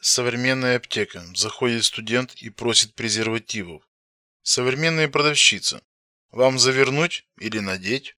Современная аптека. Заходит студент и просит презервативов. Современная продавщица. Вам завернуть или надеть?